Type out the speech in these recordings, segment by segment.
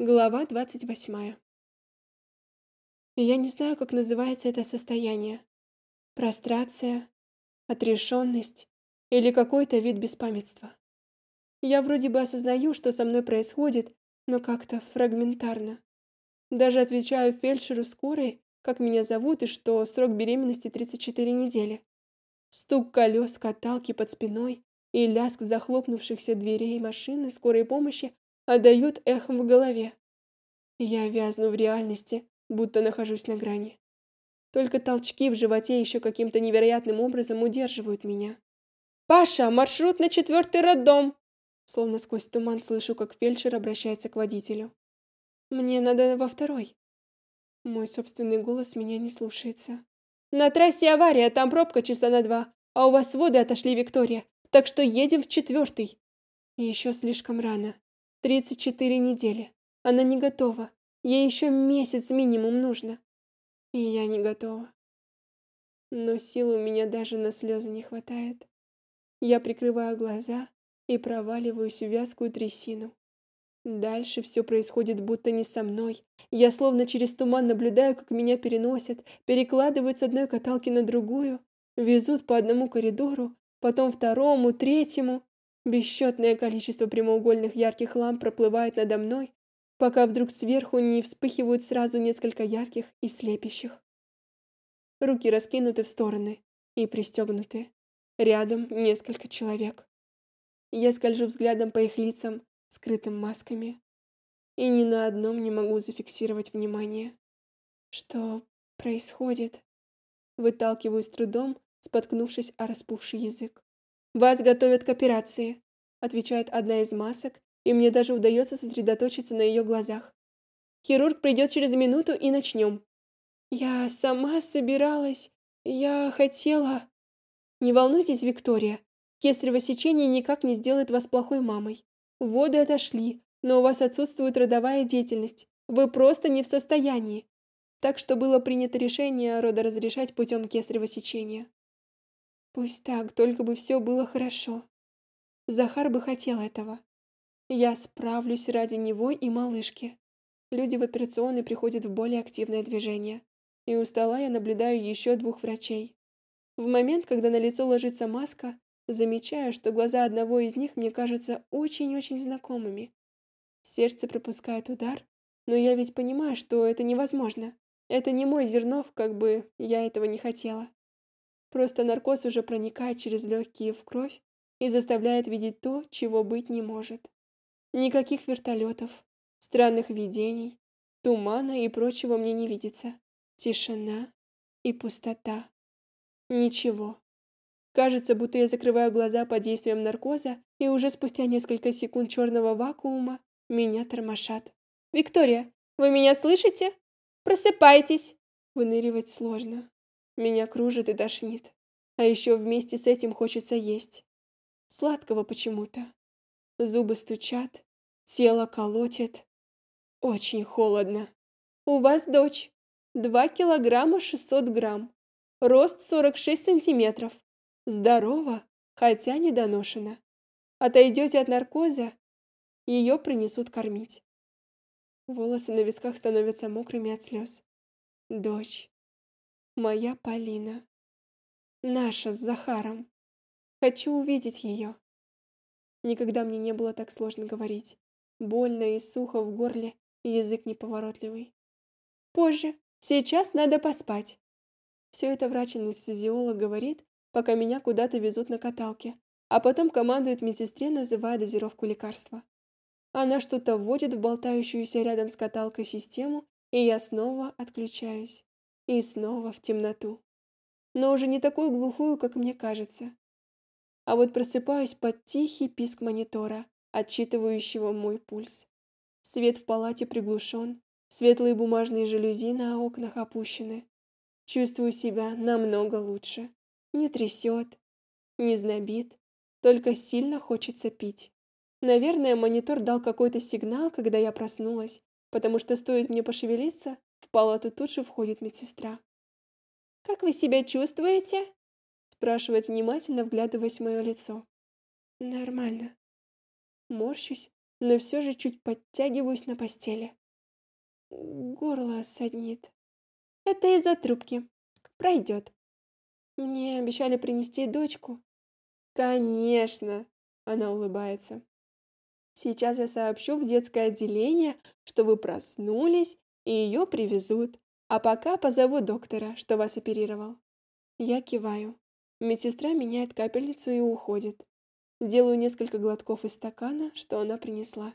Глава 28. Я не знаю, как называется это состояние. Прострация, отрешенность или какой-то вид беспамятства. Я вроде бы осознаю, что со мной происходит, но как-то фрагментарно. Даже отвечаю фельдшеру скорой, как меня зовут и что срок беременности 34 недели. Стук колес каталки под спиной и лязг захлопнувшихся дверей машины скорой помощи отдают эхом в голове. Я вязну в реальности, будто нахожусь на грани. Только толчки в животе еще каким-то невероятным образом удерживают меня. «Паша, маршрут на четвертый роддом!» Словно сквозь туман слышу, как фельдшер обращается к водителю. «Мне надо во второй». Мой собственный голос меня не слушается. «На трассе авария, там пробка часа на два, а у вас воды отошли, Виктория, так что едем в четвертый». Еще слишком рано. 34 недели. Она не готова. Ей еще месяц минимум нужно. И я не готова. Но сил у меня даже на слезы не хватает. Я прикрываю глаза и проваливаюсь в вязкую трясину. Дальше все происходит будто не со мной. Я словно через туман наблюдаю, как меня переносят, перекладывают с одной каталки на другую, везут по одному коридору, потом второму, третьему. Бесчетное количество прямоугольных ярких ламп проплывает надо мной, пока вдруг сверху не вспыхивают сразу несколько ярких и слепящих. Руки раскинуты в стороны и пристегнуты. Рядом несколько человек. Я скольжу взглядом по их лицам, скрытым масками, и ни на одном не могу зафиксировать внимание. Что происходит? Выталкиваю с трудом, споткнувшись о распухший язык. «Вас готовят к операции», — отвечает одна из масок, и мне даже удается сосредоточиться на ее глазах. «Хирург придет через минуту и начнем». «Я сама собиралась... Я хотела...» «Не волнуйтесь, Виктория. Кесарево сечение никак не сделает вас плохой мамой. Воды отошли, но у вас отсутствует родовая деятельность. Вы просто не в состоянии. Так что было принято решение родоразрешать путем кесарево сечения. Пусть так, только бы все было хорошо. Захар бы хотел этого. Я справлюсь ради него и малышки. Люди в операционной приходят в более активное движение. И у стола я наблюдаю еще двух врачей. В момент, когда на лицо ложится маска, замечаю, что глаза одного из них мне кажутся очень-очень знакомыми. Сердце пропускает удар, но я ведь понимаю, что это невозможно. Это не мой Зернов, как бы я этого не хотела. Просто наркоз уже проникает через легкие в кровь и заставляет видеть то, чего быть не может. Никаких вертолетов, странных видений, тумана и прочего мне не видится. Тишина и пустота. Ничего. Кажется, будто я закрываю глаза под действием наркоза, и уже спустя несколько секунд черного вакуума меня тормошат. «Виктория, вы меня слышите? Просыпайтесь!» Выныривать сложно. Меня кружит и тошнит. А еще вместе с этим хочется есть. Сладкого почему-то. Зубы стучат, тело колотит. Очень холодно. У вас дочь. Два килограмма шестьсот грамм. Рост сорок шесть сантиметров. Здорово, хотя недоношена. Отойдете от наркоза, ее принесут кормить. Волосы на висках становятся мокрыми от слез. Дочь. Моя Полина. Наша с Захаром. Хочу увидеть ее. Никогда мне не было так сложно говорить. Больно и сухо в горле, язык неповоротливый. Позже. Сейчас надо поспать. Все это врач-анестезиолог говорит, пока меня куда-то везут на каталке, а потом командует медсестре, называя дозировку лекарства. Она что-то вводит в болтающуюся рядом с каталкой систему, и я снова отключаюсь. И снова в темноту. Но уже не такую глухую, как мне кажется. А вот просыпаюсь под тихий писк монитора, отчитывающего мой пульс. Свет в палате приглушен, светлые бумажные жалюзи на окнах опущены. Чувствую себя намного лучше. Не трясет, не знобит, только сильно хочется пить. Наверное, монитор дал какой-то сигнал, когда я проснулась, потому что стоит мне пошевелиться, в палату тут же входит медсестра. «Как вы себя чувствуете?» спрашивает внимательно, вглядываясь в мое лицо. «Нормально». Морщусь, но все же чуть подтягиваюсь на постели. Горло саднит. Это из-за трубки. Пройдет. Мне обещали принести дочку. Конечно, она улыбается. Сейчас я сообщу в детское отделение, что вы проснулись, и ее привезут. А пока позову доктора, что вас оперировал. Я киваю. Медсестра меняет капельницу и уходит. Делаю несколько глотков из стакана, что она принесла.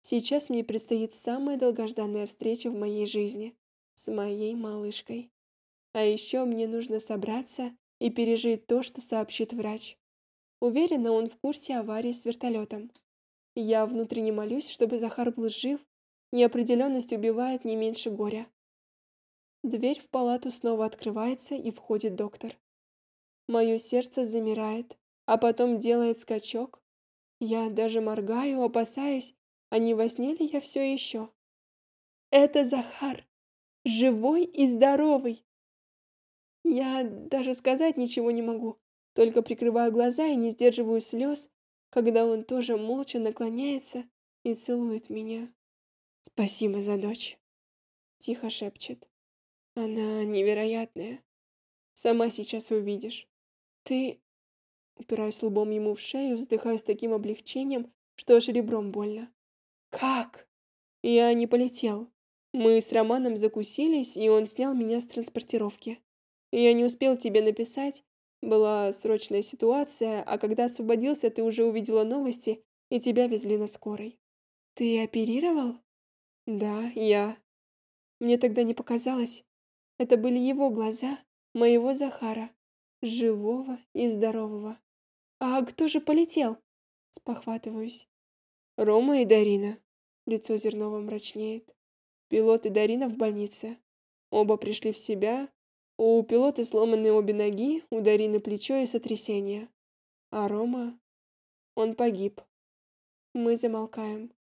Сейчас мне предстоит самая долгожданная встреча в моей жизни с моей малышкой. А еще мне нужно собраться и пережить то, что сообщит врач. Уверена, он в курсе аварии с вертолетом. Я внутренне молюсь, чтобы Захар был жив. Неопределенность убивает не меньше горя. Дверь в палату снова открывается, и входит доктор. Мое сердце замирает, а потом делает скачок. Я даже моргаю, опасаюсь, а не во сне ли я все еще? Это Захар, живой и здоровый. Я даже сказать ничего не могу, только прикрываю глаза и не сдерживаю слез, когда он тоже молча наклоняется и целует меня. «Спасибо за дочь», — тихо шепчет. «Она невероятная. Сама сейчас увидишь. Ты...» Упираюсь лбом ему в шею, вздыхаю с таким облегчением, что аж ребром больно. «Как?» Я не полетел. Мы с Романом закусились, и он снял меня с транспортировки. Я не успел тебе написать, была срочная ситуация, а когда освободился, ты уже увидела новости, и тебя везли на скорой. Ты оперировал? Да, я. Мне тогда не показалось. Это были его глаза, моего Захара, живого и здорового. А кто же полетел? Спохватываюсь. Рома и Дарина. Лицо Зернова мрачнеет. Пилот и Дарина в больнице. Оба пришли в себя. У пилота сломаны обе ноги, у Дарины плечо и сотрясение. А Рома... Он погиб. Мы замолкаем.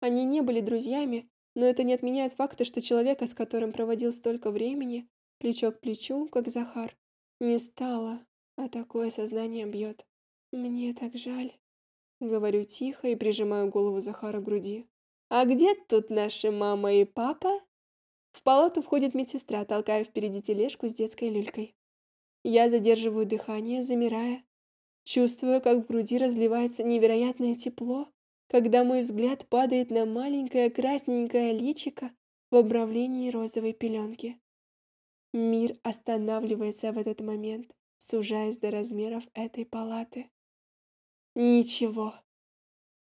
Они не были друзьями, но это не отменяет факта, что человека, с которым проводил столько времени, плечо к плечу, как Захар, не стало, а такое сознание бьет. Мне так жаль. Говорю тихо и прижимаю голову Захара к груди. «А где тут наши мама и папа?» В палату входит медсестра, толкая впереди тележку с детской люлькой. Я задерживаю дыхание, замирая. Чувствую, как в груди разливается невероятное тепло, когда мой взгляд падает на маленькое красненькое личико в обрамлении розовой пеленки. Мир останавливается в этот момент, сужаясь до размеров этой палаты. Ничего.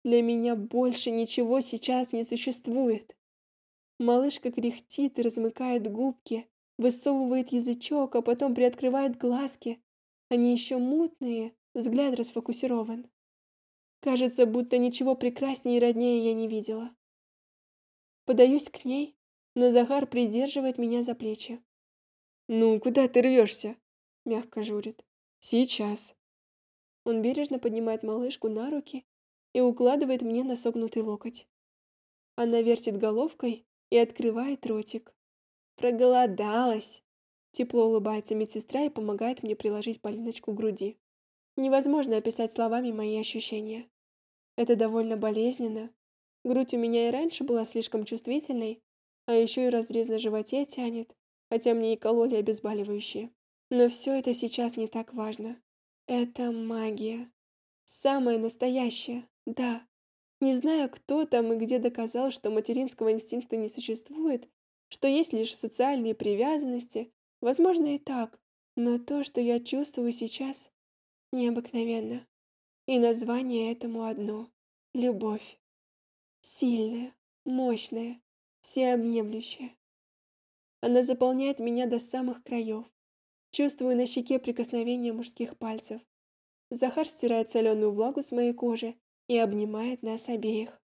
Для меня больше ничего сейчас не существует. Малышка кряхтит и размыкает губки, высовывает язычок, а потом приоткрывает глазки. Они еще мутные, взгляд расфокусирован. Кажется, будто ничего прекраснее и роднее я не видела. Подаюсь к ней, но Захар придерживает меня за плечи. «Ну, куда ты рвешься?» — мягко журит. «Сейчас». Он бережно поднимает малышку на руки и укладывает мне на согнутый локоть. Она вертит головкой и открывает ротик. Проголодалась. Тепло улыбается медсестра и помогает мне приложить Полиночку к груди. Невозможно описать словами мои ощущения. Это довольно болезненно. Грудь у меня и раньше была слишком чувствительной, а еще и разрез на животе тянет, хотя мне и кололи обезболивающие. Но все это сейчас не так важно. Это магия. Самая настоящая, да. Не знаю, кто там и где доказал, что материнского инстинкта не существует, что есть лишь социальные привязанности. Возможно и так, но то, что я чувствую сейчас, необыкновенно. И название этому одно — любовь. Сильная, мощная, всеобъемлющая. Она заполняет меня до самых краев. Чувствую на щеке прикосновение мужских пальцев. Захар стирает соленую влагу с моей кожи и обнимает нас обеих.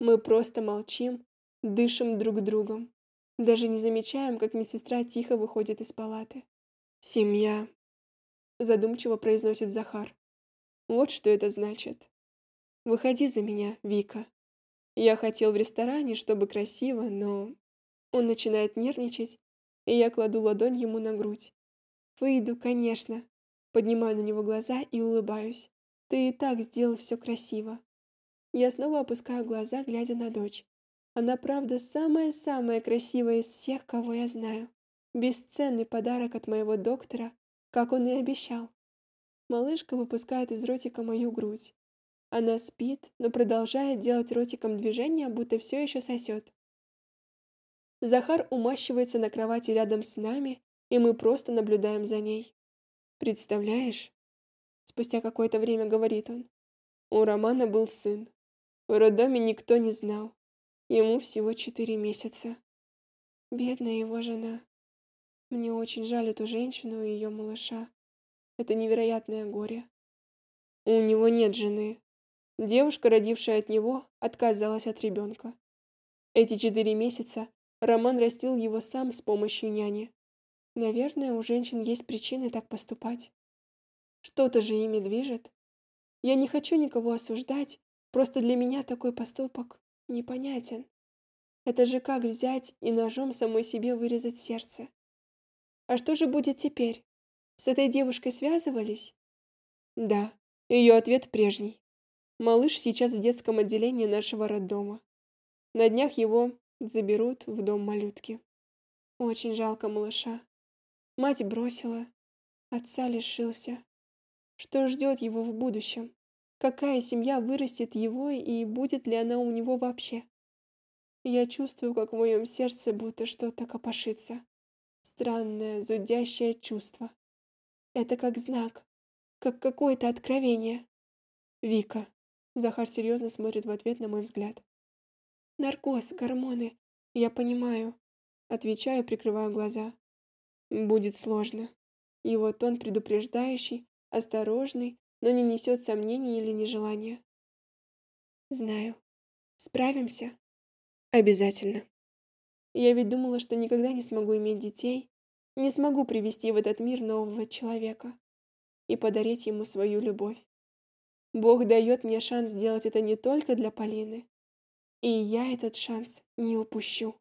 Мы просто молчим, дышим друг другом. Даже не замечаем, как медсестра тихо выходит из палаты. «Семья», — задумчиво произносит Захар. «Вот что это значит. Выходи за меня, Вика. Я хотел в ресторане, чтобы красиво, но...» Он начинает нервничать, и я кладу ладонь ему на грудь. Выйду, конечно. Поднимаю на него глаза и улыбаюсь. Ты и так сделал все красиво. Я снова опускаю глаза, глядя на дочь. Она, правда, самая-самая красивая из всех, кого я знаю. Бесценный подарок от моего доктора, как он и обещал. Малышка выпускает из ротика мою грудь. Она спит, но продолжает делать ротиком движения, будто все еще сосет. Захар умащивается на кровати рядом с нами, и мы просто наблюдаем за ней. «Представляешь?» Спустя какое-то время говорит он. У Романа был сын. В роддоме никто не знал. Ему всего четыре месяца. Бедная его жена. Мне очень жаль эту женщину и ее малыша. Это невероятное горе. У него нет жены. Девушка, родившая от него, отказалась от ребенка. Эти четыре месяца Роман растил его сам с помощью няни. Наверное, у женщин есть причины так поступать. Что-то же ими движет. Я не хочу никого осуждать, просто для меня такой поступок непонятен. Это же как взять и ножом самой себе вырезать сердце. А что же будет теперь? С этой девушкой связывались? Да, ее ответ прежний. Малыш сейчас в детском отделении нашего роддома. На днях его заберут в дом малютки. Очень жалко малыша. Мать бросила, отца лишился. Что ждет его в будущем? Какая семья вырастет его и будет ли она у него вообще? Я чувствую, как в моем сердце будто что-то копошится. Странное, зудящее чувство. Это как знак, как какое-то откровение. Вика. Захар серьезно смотрит в ответ на мой взгляд. Наркоз, гормоны. Я понимаю. Отвечаю, прикрываю глаза. Будет сложно. Его тон предупреждающий, осторожный, но не несет сомнений или нежелания. Знаю. Справимся? Обязательно. Я ведь думала, что никогда не смогу иметь детей, не смогу привести в этот мир нового человека и подарить ему свою любовь. Бог дает мне шанс сделать это не только для Полины, и я этот шанс не упущу.